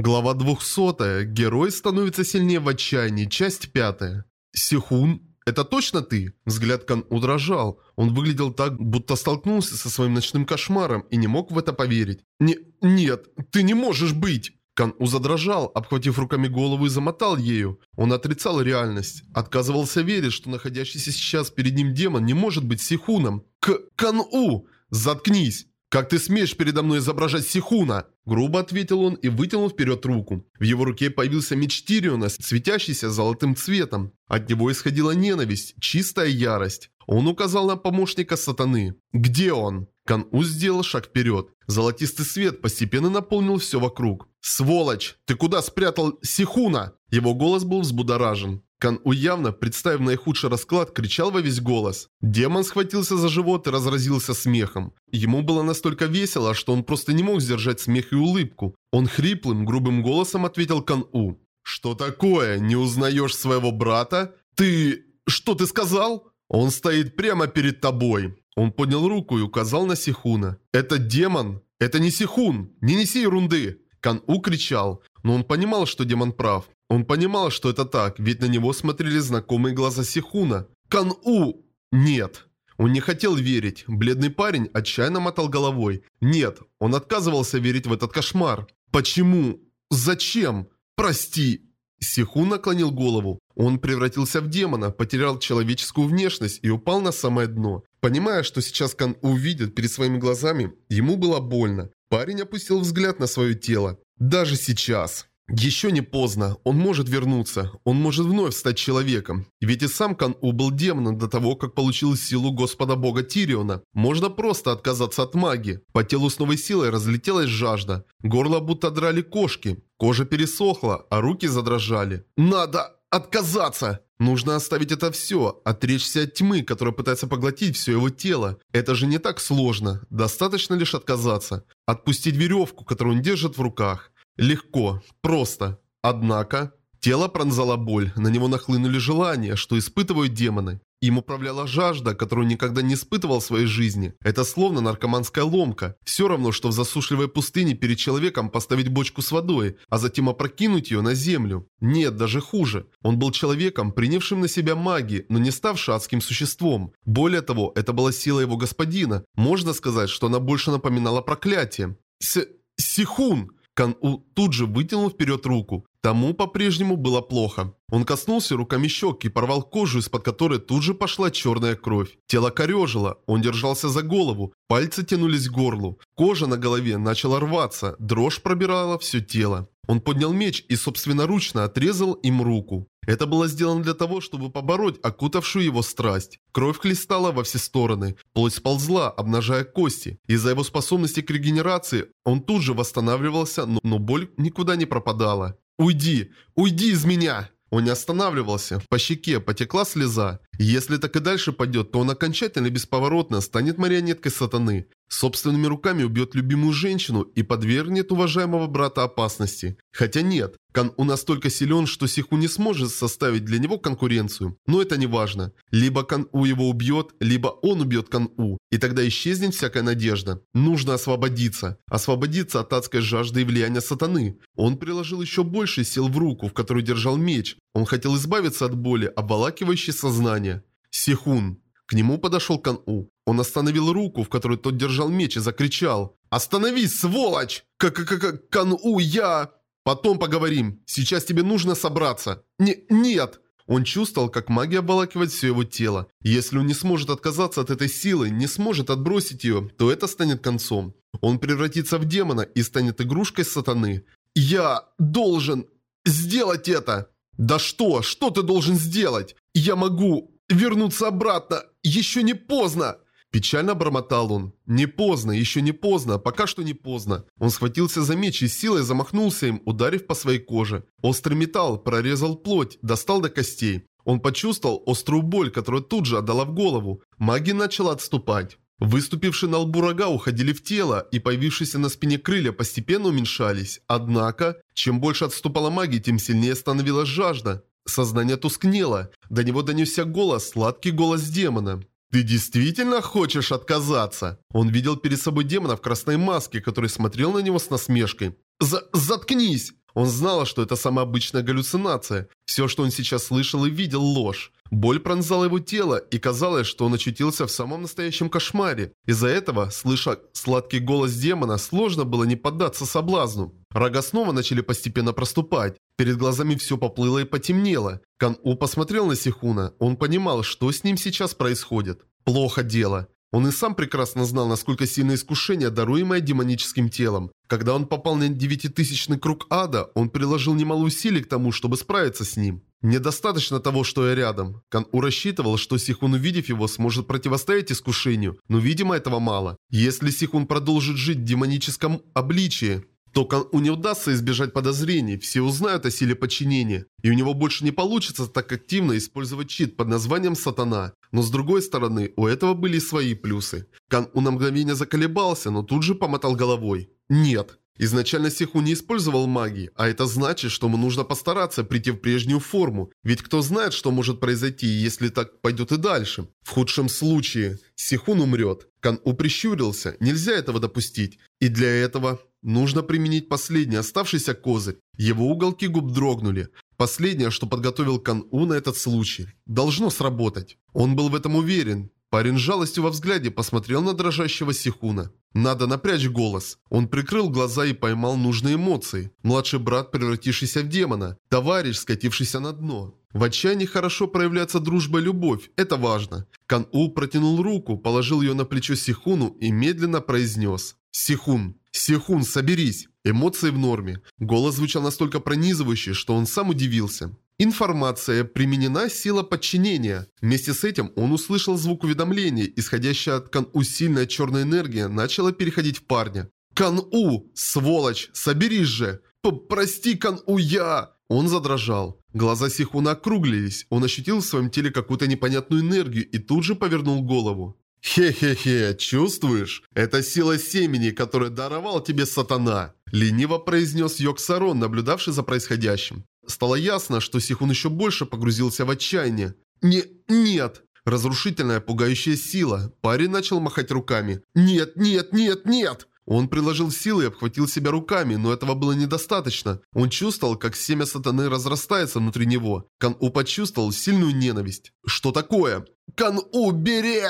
Глава 200. Герой становится сильнее в отчаянии. Часть 5. Сихун, это точно ты? Взгляд Кан удрожал. Он выглядел так, будто столкнулся со своим ночным кошмаром и не мог в это поверить. Не, нет, ты не можешь быть! Кан-У задрожал, обхватив руками голову и замотал ею. Он отрицал реальность. Отказывался верить, что находящийся сейчас перед ним демон не может быть Сихуном. К... Кан-У! Заткнись! «Как ты смеешь передо мной изображать Сихуна?» Грубо ответил он и вытянул вперед руку. В его руке появился меч Тириона, светящийся золотым цветом. От него исходила ненависть, чистая ярость. Он указал на помощника сатаны. «Где он?» Кан-У сделал шаг вперед. Золотистый свет постепенно наполнил все вокруг. «Сволочь! Ты куда спрятал Сихуна?» Его голос был взбудоражен. Кан-У явно, представив наихудший расклад, кричал во весь голос. Демон схватился за живот и разразился смехом. Ему было настолько весело, что он просто не мог сдержать смех и улыбку. Он хриплым, грубым голосом ответил Кан-У. «Что такое? Не узнаешь своего брата? Ты... что ты сказал?» «Он стоит прямо перед тобой». Он поднял руку и указал на Сихуна. «Это демон! Это не Сихун! Не неси ерунды!» Кан-У кричал, но он понимал, что демон прав. Он понимал, что это так, ведь на него смотрели знакомые глаза Сихуна. Кан-У! Нет. Он не хотел верить. Бледный парень отчаянно мотал головой. Нет, он отказывался верить в этот кошмар. Почему? Зачем? Прости. Сихун наклонил голову. Он превратился в демона, потерял человеческую внешность и упал на самое дно. Понимая, что сейчас Кан увидит перед своими глазами, ему было больно. Парень опустил взгляд на свое тело. Даже сейчас. Еще не поздно, он может вернуться, он может вновь стать человеком. Ведь и сам Кан-У был демоном до того, как получил силу Господа Бога Тириона. Можно просто отказаться от магии. По телу с новой силой разлетелась жажда. Горло будто драли кошки. Кожа пересохла, а руки задрожали. «Надо отказаться!» Нужно оставить это все, отречься от тьмы, которая пытается поглотить все его тело. Это же не так сложно. Достаточно лишь отказаться. Отпустить веревку, которую он держит в руках. Легко, просто. Однако, тело пронзала боль, на него нахлынули желания, что испытывают демоны. Им управляла жажда, которую никогда не испытывал в своей жизни. Это словно наркоманская ломка. Все равно, что в засушливой пустыне перед человеком поставить бочку с водой, а затем опрокинуть ее на землю. Нет, даже хуже. Он был человеком, принявшим на себя маги, но не ставший адским существом. Более того, это была сила его господина. Можно сказать, что она больше напоминала проклятие. С... Сихун! Кан-У тут же вытянул вперед руку. Тому по-прежнему было плохо. Он коснулся руками щек и порвал кожу, из-под которой тут же пошла черная кровь. Тело корежило, он держался за голову, пальцы тянулись к горлу. Кожа на голове начала рваться, дрожь пробирала все тело. Он поднял меч и собственноручно отрезал им руку. Это было сделано для того, чтобы побороть окутавшую его страсть. Кровь хлестала во все стороны, плоть сползла, обнажая кости. Из-за его способности к регенерации он тут же восстанавливался, но, но боль никуда не пропадала. «Уйди! Уйди из меня!» Он не останавливался. По щеке потекла слеза. Если так и дальше пойдет, то он окончательно бесповоротно станет марионеткой сатаны. Собственными руками убьет любимую женщину и подвергнет уважаемого брата опасности. Хотя нет, Кан-У настолько силен, что Сиху не сможет составить для него конкуренцию. Но это не важно. Либо Кан-У его убьет, либо он убьет Кан-У. И тогда исчезнет всякая надежда. Нужно освободиться. Освободиться от адской жажды и влияния сатаны. Он приложил еще больше сил в руку, в которой держал меч. Он хотел избавиться от боли, обволакивающей сознание. Сихун. К нему подошел Кан-У. Он остановил руку, в которой тот держал меч, и закричал. «Остановись, сволочь! Как-как-как, Кан-У, я...» «Потом поговорим. Сейчас тебе нужно собраться». Не, «Нет!» Он чувствовал, как магия обволакивает все его тело. Если он не сможет отказаться от этой силы, не сможет отбросить ее, то это станет концом. Он превратится в демона и станет игрушкой сатаны. «Я должен сделать это!» «Да что? Что ты должен сделать? Я могу вернуться обратно! Еще не поздно!» Печально бормотал он. «Не поздно, еще не поздно, пока что не поздно». Он схватился за меч и силой замахнулся им, ударив по своей коже. Острый металл прорезал плоть, достал до костей. Он почувствовал острую боль, которая тут же отдала в голову. Магия начала отступать. Выступившие на лбу рога уходили в тело, и появившиеся на спине крылья постепенно уменьшались. Однако, чем больше отступала магия, тем сильнее становилась жажда. Сознание тускнело. До него донесся голос, сладкий голос демона. «Ты действительно хочешь отказаться?» Он видел перед собой демона в красной маске, который смотрел на него с насмешкой. «За... Заткнись!» Он знал, что это самая обычная галлюцинация. Все, что он сейчас слышал и видел, ложь. Боль пронзала его тело, и казалось, что он очутился в самом настоящем кошмаре. Из-за этого, слыша сладкий голос демона, сложно было не поддаться соблазну. Рога снова начали постепенно проступать. Перед глазами все поплыло и потемнело. Кан-У посмотрел на Сихуна. Он понимал, что с ним сейчас происходит. Плохо дело. Он и сам прекрасно знал, насколько сильно искушение, даруемое демоническим телом. Когда он попал на девятитысячный круг ада, он приложил немало усилий к тому, чтобы справиться с ним. Недостаточно того, что я рядом. Кан-У рассчитывал, что Сихун, увидев его, сможет противостоять искушению, но, видимо, этого мало. Если Сихун продолжит жить в демоническом обличии, то Кан-У не удастся избежать подозрений, все узнают о силе подчинения, и у него больше не получится так активно использовать чит под названием «Сатана». Но с другой стороны, у этого были свои плюсы. Кан-У на мгновение заколебался, но тут же помотал головой. Нет. Изначально Сиху не использовал магии, а это значит, что ему нужно постараться прийти в прежнюю форму. Ведь кто знает, что может произойти, если так пойдет и дальше. В худшем случае, Сихун умрет. Кан-У прищурился, нельзя этого допустить. И для этого нужно применить последний оставшийся козырь. Его уголки губ дрогнули. Последнее, что подготовил Кан-У на этот случай. Должно сработать. Он был в этом уверен. Парень с жалостью во взгляде посмотрел на дрожащего Сихуна. Надо напрячь голос. Он прикрыл глаза и поймал нужные эмоции. Младший брат, превратившийся в демона. Товарищ, скатившийся на дно. В отчаянии хорошо проявляется дружба и любовь. Это важно. Кан-У протянул руку, положил ее на плечо Сихуну и медленно произнес. «Сихун, Сихун, соберись!» Эмоции в норме. Голос звучал настолько пронизывающе, что он сам удивился. Информация. Применена сила подчинения. Вместе с этим он услышал звук уведомления, исходящая от Кан-У сильная черная энергия начала переходить в парня. «Кан-У! Сволочь! Соберись же! П Прости, Кан-У, я!» Он задрожал. Глаза Сихуна округлились. Он ощутил в своем теле какую-то непонятную энергию и тут же повернул голову. «Хе-хе-хе, чувствуешь? Это сила семени, которую даровал тебе сатана!» Лениво произнес Йоксарон, наблюдавший за происходящим. Стало ясно, что Сихун еще больше погрузился в отчаяние. «Не... нет!» Разрушительная, пугающая сила. Парень начал махать руками. «Нет, нет, нет, нет!» Он приложил силы и обхватил себя руками, но этого было недостаточно. Он чувствовал, как семя сатаны разрастается внутри него. Кан-У почувствовал сильную ненависть. «Что такое?» «Кан-У, бери!»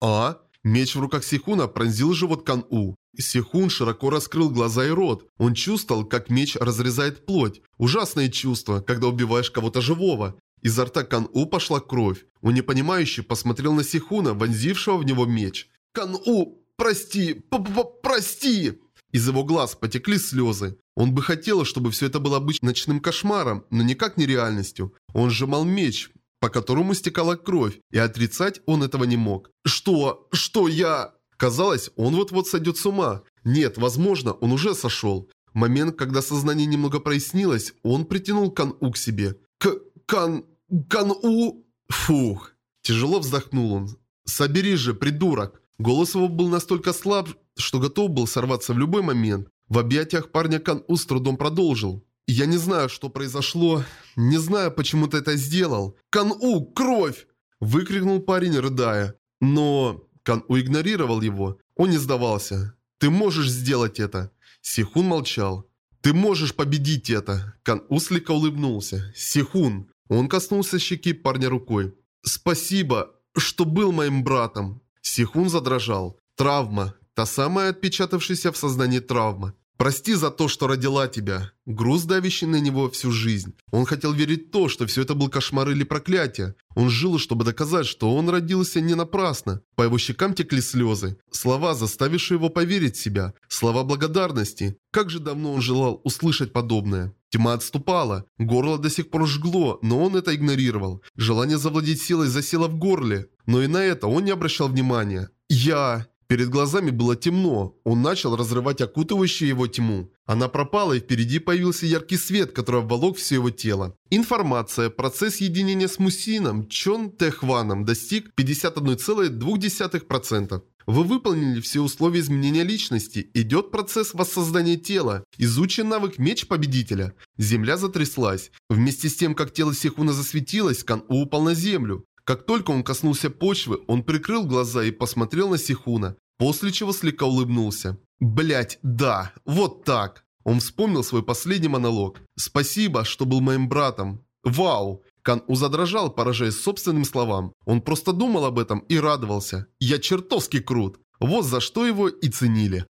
«А?» Меч в руках Сихуна пронзил живот Кан-У. Сихун широко раскрыл глаза и рот. Он чувствовал, как меч разрезает плоть. Ужасное чувство, когда убиваешь кого-то живого. Изо рта Кан-У пошла кровь. Он непонимающе посмотрел на Сихуна, вонзившего в него меч. «Кан-У, прости, п -п прости!» Из его глаз потекли слезы. Он бы хотел, чтобы все это было обычным ночным кошмаром, но никак не реальностью. Он сжимал меч, по которому стекала кровь, и отрицать он этого не мог. «Что? Что я...» Казалось, он вот-вот сойдет с ума. Нет, возможно, он уже сошел. Момент, когда сознание немного прояснилось, он притянул Кан-У к себе. К... Кан... Кан-У... Фух. Тяжело вздохнул он. «Соберись же, придурок!» Голос его был настолько слаб, что готов был сорваться в любой момент. В объятиях парня Кан-У с трудом продолжил. «Я не знаю, что произошло. Не знаю, почему ты это сделал. Кан-У, кровь!» Выкрикнул парень, рыдая. Но Кан уигнорировал его. Он не сдавался. «Ты можешь сделать это!» Сихун молчал. «Ты можешь победить это!» Кан У слегка улыбнулся. «Сихун!» Он коснулся щеки парня рукой. «Спасибо, что был моим братом!» Сихун задрожал. Травма. Та самая отпечатавшаяся в сознании травма. Прости за то, что родила тебя. Груз, давящий на него всю жизнь. Он хотел верить в то, что все это был кошмар или проклятие. Он жил, чтобы доказать, что он родился не напрасно. По его щекам текли слезы. Слова, заставившие его поверить в себя. Слова благодарности. Как же давно он желал услышать подобное. Тьма отступала. Горло до сих пор жгло, но он это игнорировал. Желание завладеть силой засело в горле. Но и на это он не обращал внимания. «Я...» Перед глазами было темно. Он начал разрывать окутывающую его тьму. Она пропала, и впереди появился яркий свет, который обволок все его тело. Информация. Процесс единения с Мусином Чон Тэхваном достиг 51,2%. Вы выполнили все условия изменения личности. Идет процесс воссоздания тела. Изучен навык меч победителя. Земля затряслась. Вместе с тем, как тело Сихуна засветилось, Кан-У упал на землю. Как только он коснулся почвы, он прикрыл глаза и посмотрел на Сихуна, после чего слегка улыбнулся. Блять, да, вот так. Он вспомнил свой последний монолог. «Спасибо, что был моим братом». «Вау!» Кан У задрожал, поражаясь собственным словам. Он просто думал об этом и радовался. «Я чертовски крут!» Вот за что его и ценили.